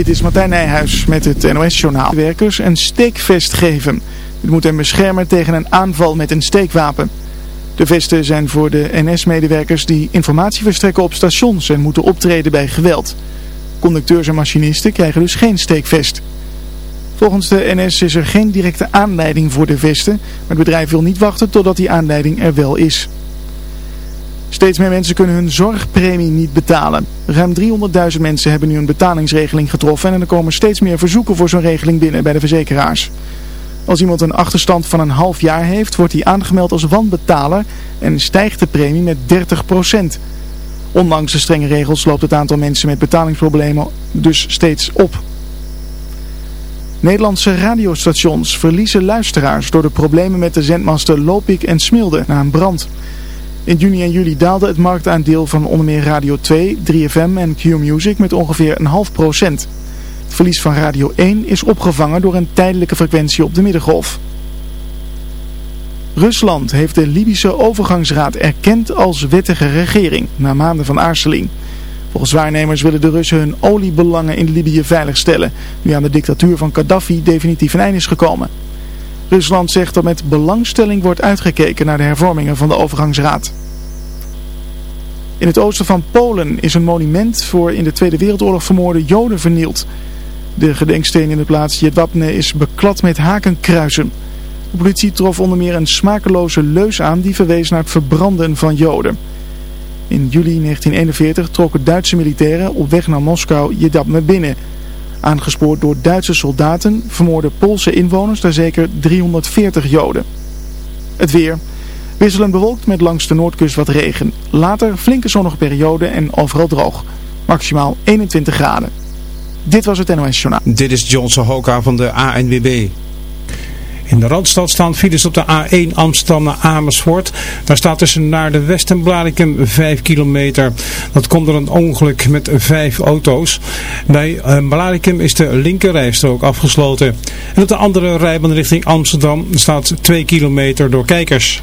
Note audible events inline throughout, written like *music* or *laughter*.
Dit is Martijn Nijhuis met het NOS-journaal. Werkers een steekvest geven. Dit moet hen beschermen tegen een aanval met een steekwapen. De vesten zijn voor de NS-medewerkers die informatie verstrekken op stations en moeten optreden bij geweld. Conducteurs en machinisten krijgen dus geen steekvest. Volgens de NS is er geen directe aanleiding voor de vesten, maar het bedrijf wil niet wachten totdat die aanleiding er wel is. Steeds meer mensen kunnen hun zorgpremie niet betalen. Ruim 300.000 mensen hebben nu een betalingsregeling getroffen en er komen steeds meer verzoeken voor zo'n regeling binnen bij de verzekeraars. Als iemand een achterstand van een half jaar heeft, wordt hij aangemeld als wanbetaler en stijgt de premie met 30%. Ondanks de strenge regels loopt het aantal mensen met betalingsproblemen dus steeds op. Nederlandse radiostations verliezen luisteraars door de problemen met de zendmasten Lopik en Smilde na een brand. In juni en juli daalde het marktaandeel van onder meer Radio 2, 3FM en Q-Music met ongeveer een half procent. Het verlies van Radio 1 is opgevangen door een tijdelijke frequentie op de middengolf. Rusland heeft de Libische overgangsraad erkend als wettige regering na maanden van aarzeling. Volgens waarnemers willen de Russen hun oliebelangen in Libië veiligstellen, nu aan de dictatuur van Gaddafi definitief een einde is gekomen. Rusland zegt dat met belangstelling wordt uitgekeken naar de hervormingen van de overgangsraad. In het oosten van Polen is een monument voor in de Tweede Wereldoorlog vermoorde Joden vernield. De gedenksteen in de plaats Jedwabne is beklad met hakenkruisen. De politie trof onder meer een smakeloze leus aan die verwees naar het verbranden van Joden. In juli 1941 trokken Duitse militairen op weg naar Moskou Jedwabne binnen... Aangespoord door Duitse soldaten vermoorden Poolse inwoners daar zeker 340 Joden. Het weer. Wisselend bewolkt met langs de noordkust wat regen. Later flinke zonnige periode en overal droog. Maximaal 21 graden. Dit was het NOS Journaal. Dit is Johnson Hoka van de ANWB. In de Randstad staan files op de A1 Amsterdam naar Amersfoort. Daar staat tussen naar de West en Blarikum 5 kilometer. Dat komt door een ongeluk met vijf auto's. Bij uh, Blarikum is de linkerrijstrook afgesloten. En op de andere rijbaan richting Amsterdam staat 2 kilometer door kijkers.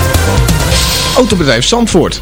Autobedrijf Zandvoort.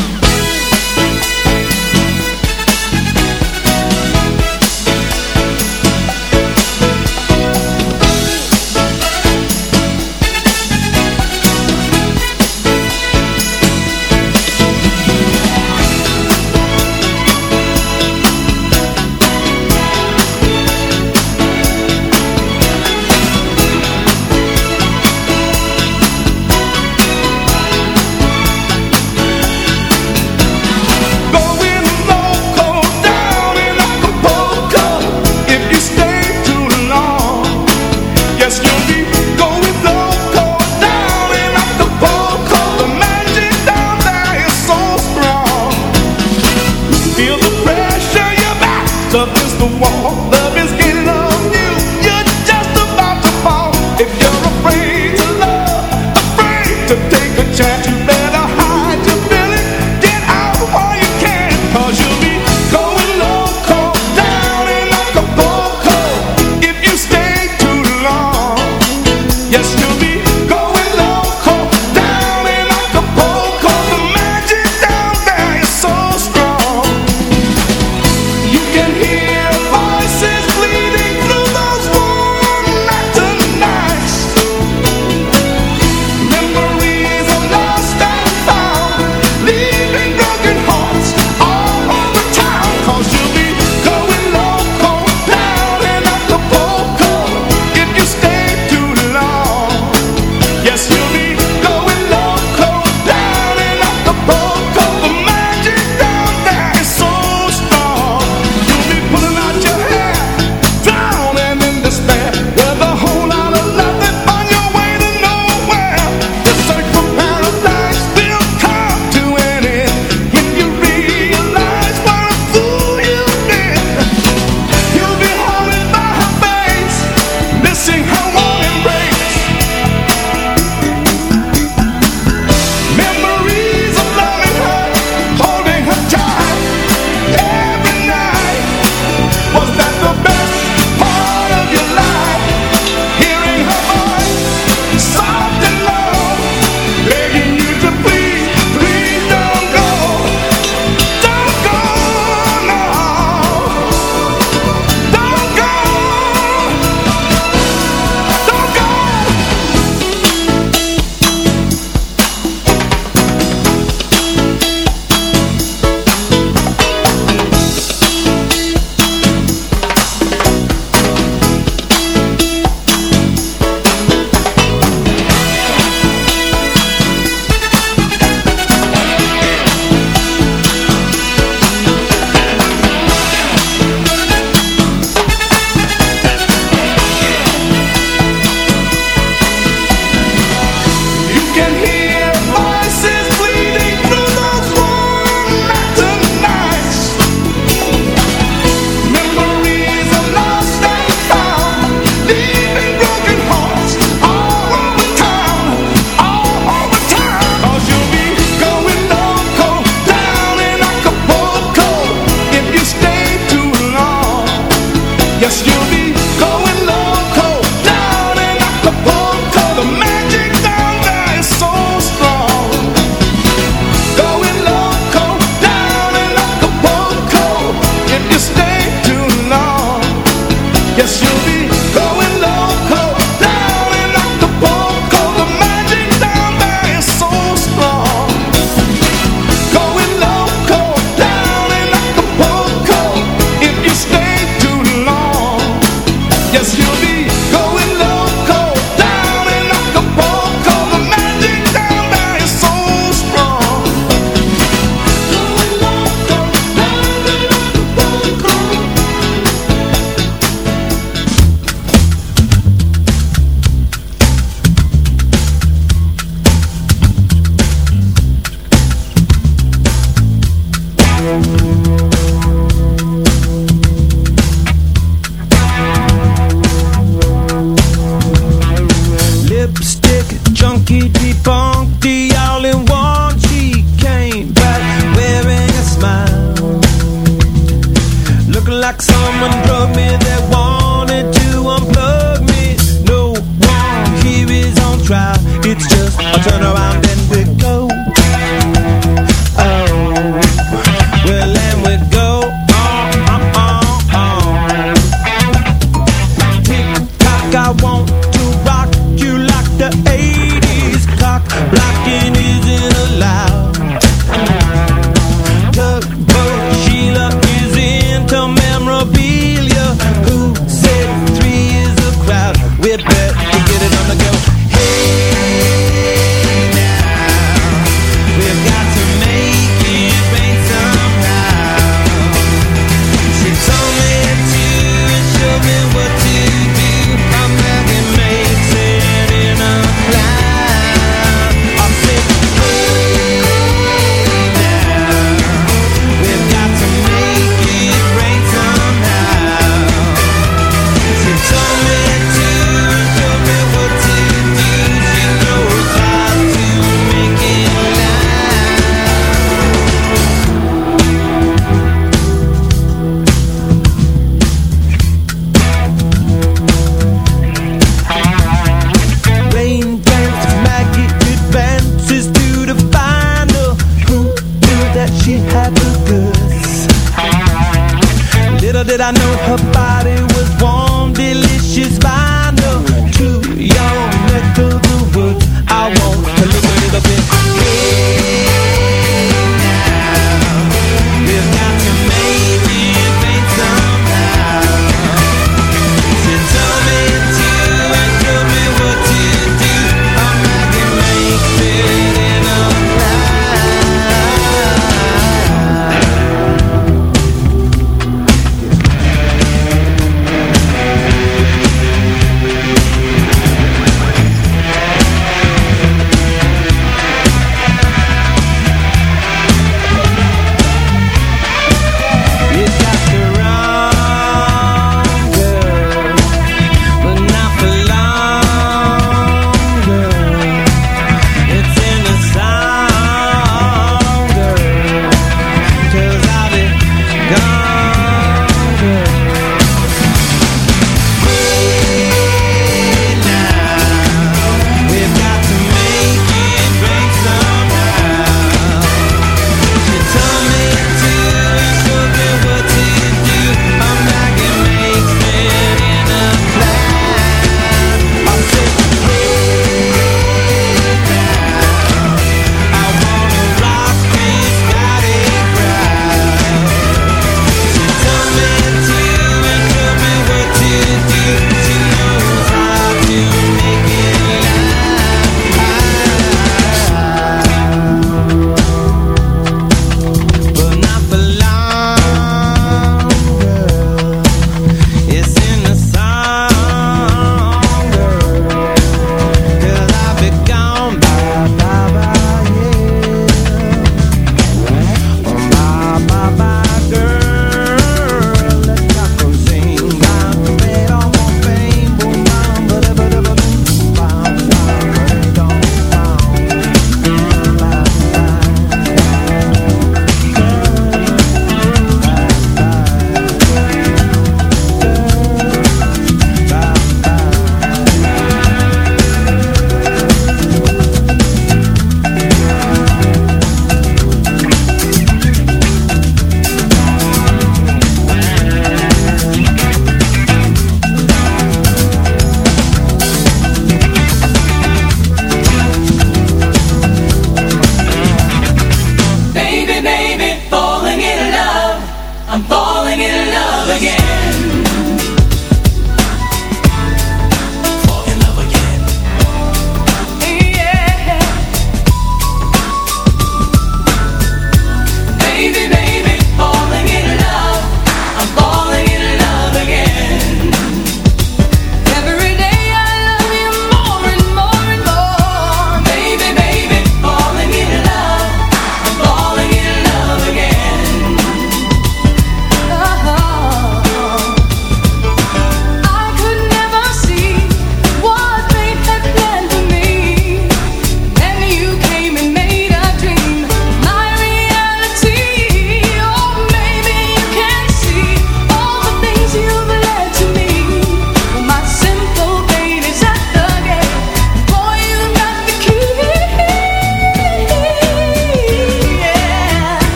Yes,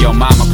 your mind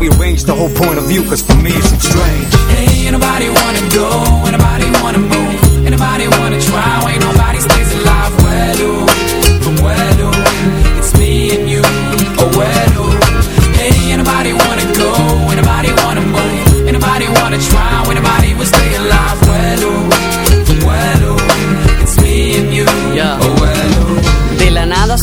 We arrange the whole point of view, cause for me it's strange. Hey, anybody wanna go? Anybody wanna move? Anybody wanna try? Ain't nobody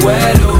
Abuelo.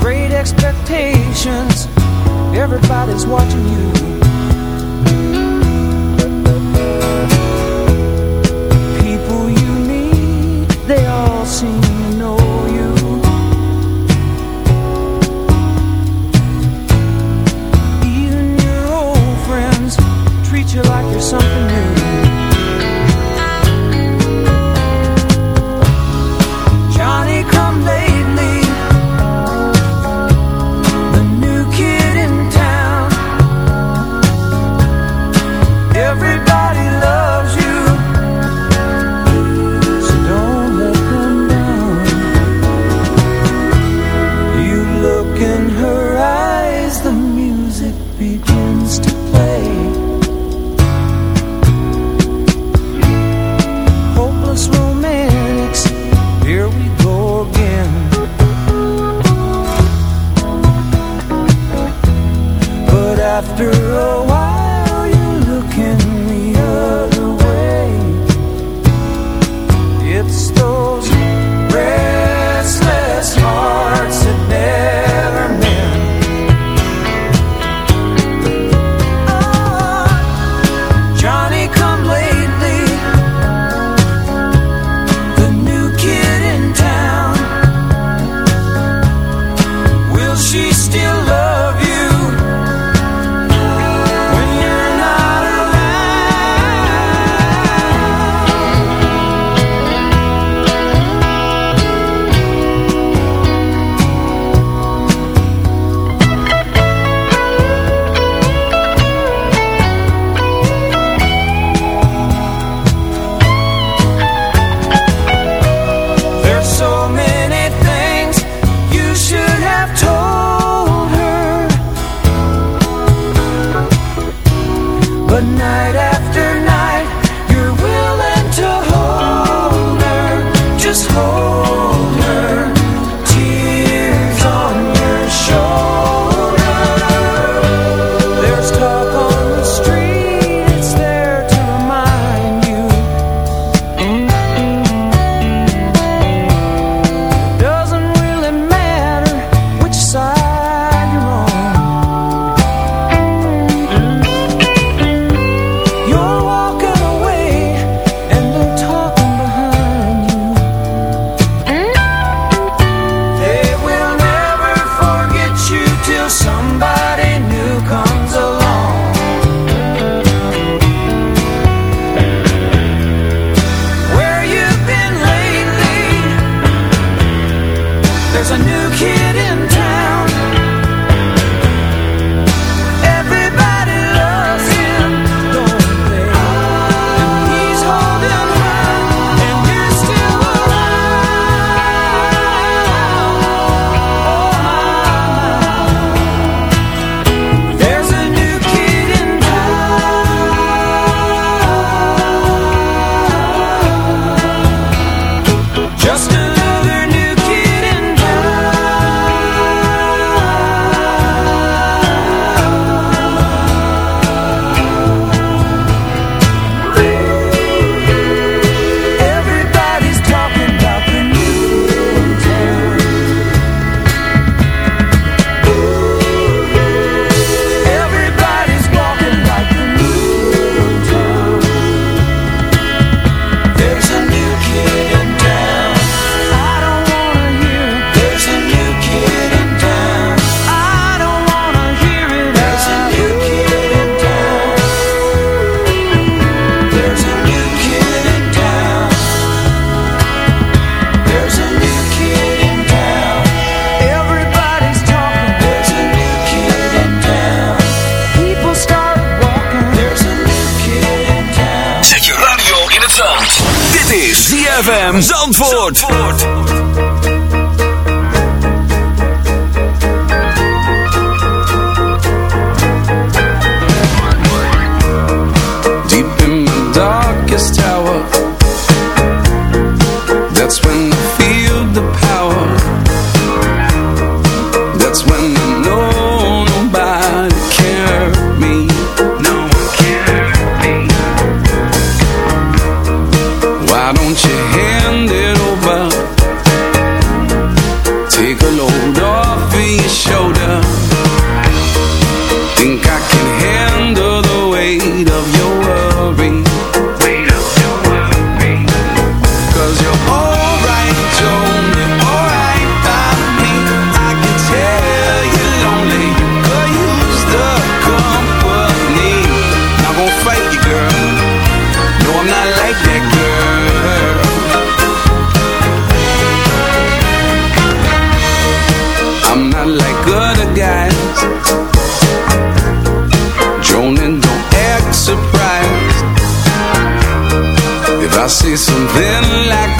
Great expectations. everybody's watching you. People you meet, they all seem to know you. Even your old friends treat you like you're something new. say something like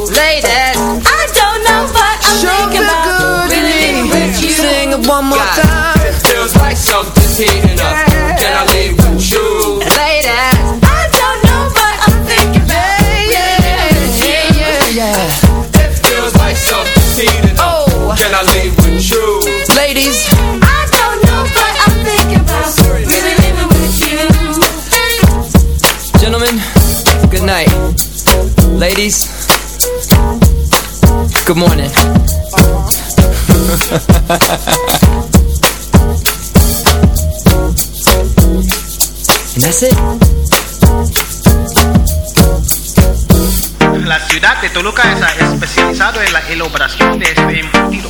Ladies, good morning. *laughs* That's it. La ciudad de Toluca es especializado en la elaboración de este embutido,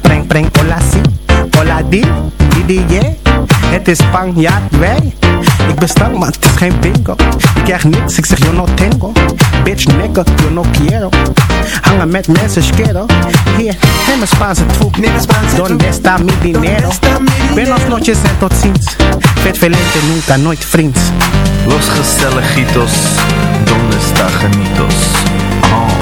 Preng, preng, hola si. Hola di, di, yeah. Het is Spanjaard, wij. Ik ben stank, maar het is geen bingo. Ik krijg niks, ik zeg yo no tengo. Bitch, nigga, yo no quiero. Hangen met mensen, schero. Hier, neem een Spaanse troep. Donde está mi dinero? Buenos noches en tot ziens. Vet velente, nunca, nooit vriends. Los gezelligitos, donde está genitos? Oh.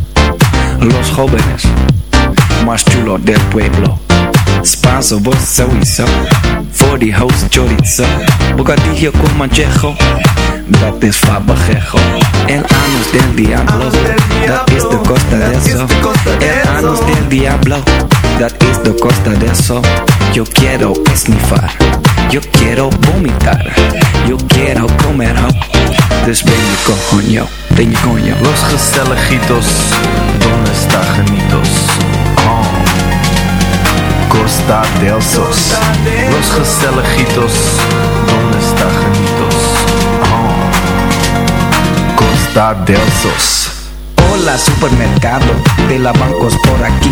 Los jóvenes más chulos del pueblo. Spanso, sowieso. Voor die host chorizo. Bocadillo con manchejo. Dat is fabajejo. El anus del diablo. Dat is de costa de eso. El anus del diablo. Dat is de costa de eso. Yo quiero esnifar. Yo quiero vomitar. Yo quiero comer. Dus coño. Coño. Los gezelligitos, donde está genitos? Oh. Costa del Sos. Los gezelligitos, donde está genitos? Oh. Costa del Sos. Hola, supermercado de la bancos por aquí.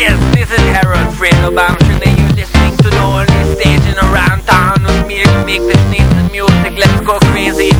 Yes, this is Harold Fredo Bamshin and you're listening to the only station around town with me make this nice music. Let's go crazy.